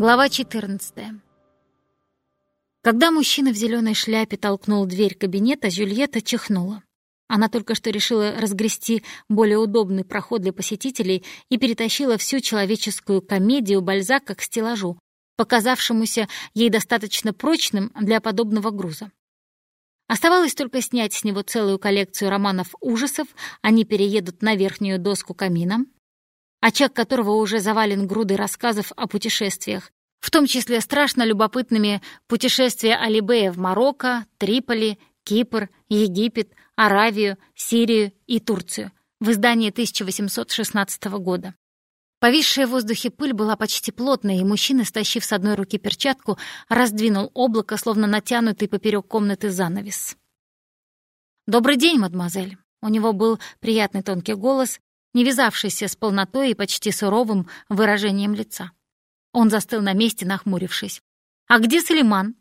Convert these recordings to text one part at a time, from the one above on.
Глава 14. Когда мужчина в зеленой шляпе толкнул дверь кабинета, Жюльетта чихнула. Она только что решила разгрести более удобный проход для посетителей и перетащила всю человеческую комедию Бальзака к стеллажу, показавшемуся ей достаточно прочным для подобного груза. Оставалось только снять с него целую коллекцию романов ужасов, они переедут на верхнюю доску камина, очаг которого уже завален грудой рассказов о путешествиях, в том числе страшно любопытными путешествия Алибея в Марокко, Триполи, Кипр, Египет, Аравию, Сирию и Турцию в издании 1816 года. Повисшая в воздухе пыль была почти плотной, и мужчина, стащив с одной руки перчатку, раздвинул облако, словно натянутый поперек комнаты занавес. «Добрый день, мадемуазель!» У него был приятный тонкий голос, не вязавшийся с полнотой и почти суровым выражением лица. Он застыл на месте, нахмурившись. «А где Салиман?»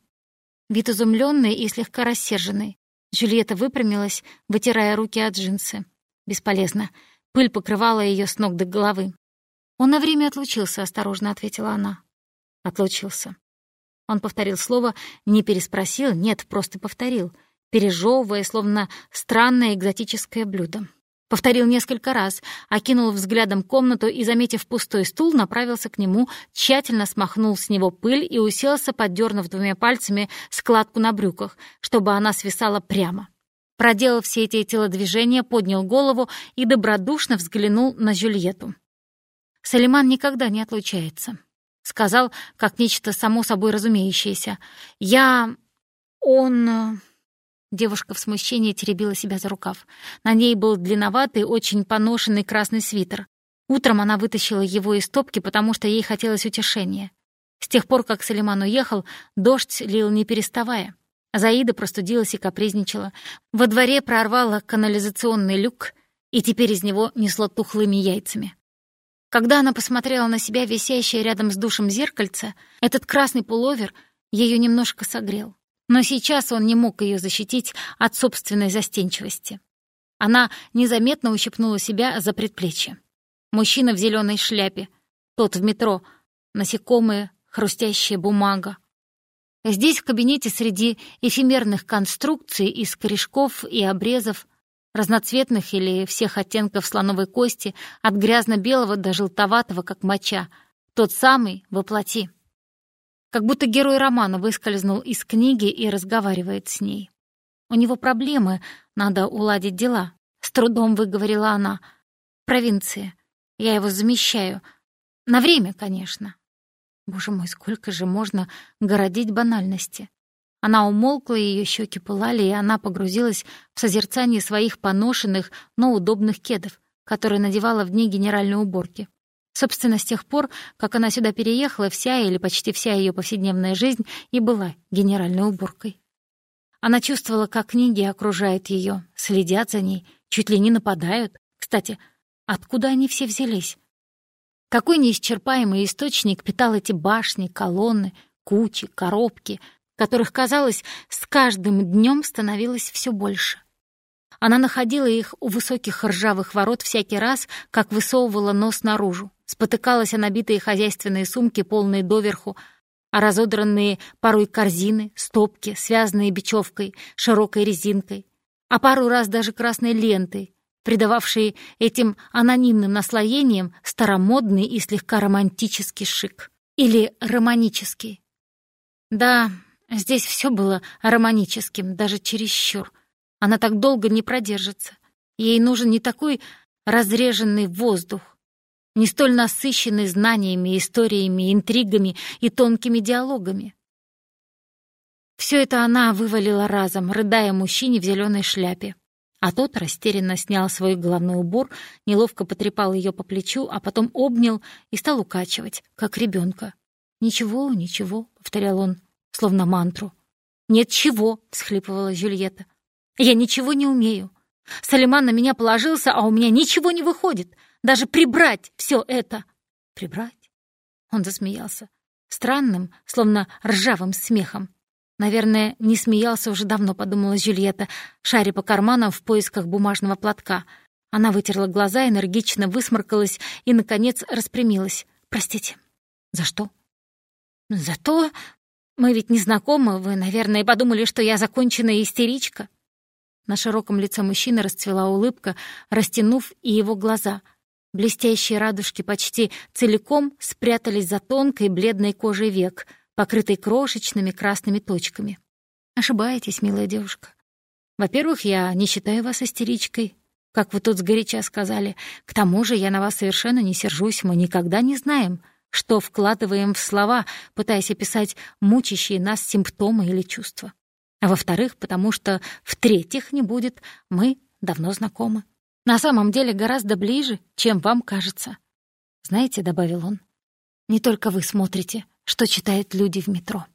Вид изумленный и слегка рассерженный. Джульетта выпрямилась, вытирая руки от джинсы. Бесполезно. Пыль покрывала ее с ног до головы. «Он на время отлучился», — осторожно ответила она. «Отлучился». Он повторил слово, не переспросил, нет, просто повторил, пережевывая, словно странное экзотическое блюдо. Повторил несколько раз, окинул взглядом комнату и, заметив пустой стул, направился к нему, тщательно смахнул с него пыль и уселся, поддернув двумя пальцами складку на брюках, чтобы она свисала прямо. Проделав все эти телодвижения, поднял голову и добродушно взглянул на Жюльету. «Салиман никогда не отлучается», — сказал, как нечто само собой разумеющееся. «Я... он...» Девушка в смущении теребила себя за рукав. На ней был длинноватый, очень поношенный красный свитер. Утром она вытащила его из топки, потому что ей хотелось утешения. С тех пор, как Салиман уехал, дождь лил не переставая. Заида простудилась и капризничала. Во дворе прорвало канализационный люк, и теперь из него несло тухлыми яйцами. Когда она посмотрела на себя, висящее рядом с душем зеркальце, этот красный пуловер ее немножко согрел. Но сейчас он не мог ее защитить от собственной застенчивости. Она незаметно ущипнула себя за предплечье. Мужчина в зеленой шляпе, тот в метро, насекомые, хрустящая бумага. Здесь, в кабинете, среди эфемерных конструкций из корешков и обрезов, разноцветных или всех оттенков слоновой кости, от грязно-белого до желтоватого, как моча, тот самый воплоти. Как будто герой романа выскользнул из книги и разговаривает с ней. «У него проблемы, надо уладить дела», — с трудом выговорила она. «Провинция. Я его замещаю. На время, конечно». Боже мой, сколько же можно городить банальности. Она умолкла, ее щеки пылали, и она погрузилась в созерцание своих поношенных, но удобных кедов, которые надевала в дни генеральной уборки. Собственно, с тех пор, как она сюда переехала, вся или почти вся ее повседневная жизнь и была генеральной уборкой. Она чувствовала, как книги окружают ее, следят за ней, чуть ли не нападают. Кстати, откуда они все взялись? Какой неисчерпаемый источник питал эти башни, колонны, кучи, коробки, которых, казалось, с каждым днем становилось все больше? Она находила их у высоких ржавых ворот всякий раз, как высовывала нос наружу. Спотыкалась о набитые хозяйственные сумки, полные доверху, а разодранные порой корзины, стопки, связанные бечевкой, широкой резинкой, а пару раз даже красной лентой, придававшие этим анонимным наслоениям старомодный и слегка романтический шик. Или романический. Да, здесь все было романическим, даже чересчур. Она так долго не продержится. Ей нужен не такой разреженный воздух, не столь насыщенный знаниями, историями, интригами и тонкими диалогами. Все это она вывалила разом, рыдая мужчине в зеленой шляпе. А тот растерянно снял свой головной убор, неловко потрепал ее по плечу, а потом обнял и стал укачивать, как ребенка. «Ничего, ничего», — повторял он, словно мантру. «Нет чего», — всхлипывала Жюльетта. «Я ничего не умею. Салиман на меня положился, а у меня ничего не выходит. Даже прибрать все это. Прибрать? Он засмеялся. Странным, словно ржавым смехом. Наверное, не смеялся уже давно, подумала Жюльетта, шаря по карманам в поисках бумажного платка. Она вытерла глаза, энергично высморкалась и, наконец, распрямилась. «Простите». «За что?» Зато мы ведь не знакомы, вы, наверное, подумали, что я законченная истеричка. На широком лице мужчины расцвела улыбка, растянув и его глаза. Блестящие радужки почти целиком спрятались за тонкой бледной кожей век, покрытой крошечными красными точками. Ошибаетесь, милая девушка. Во-первых, я не считаю вас истеричкой, как вы тут сгоряча сказали. К тому же я на вас совершенно не сержусь, мы никогда не знаем, что вкладываем в слова, пытаясь описать мучащие нас симптомы или чувства. А во-вторых, потому что, в-третьих, не будет, мы давно знакомы. На самом деле гораздо ближе, чем вам кажется. Знаете, — добавил он, — не только вы смотрите, что читают люди в метро.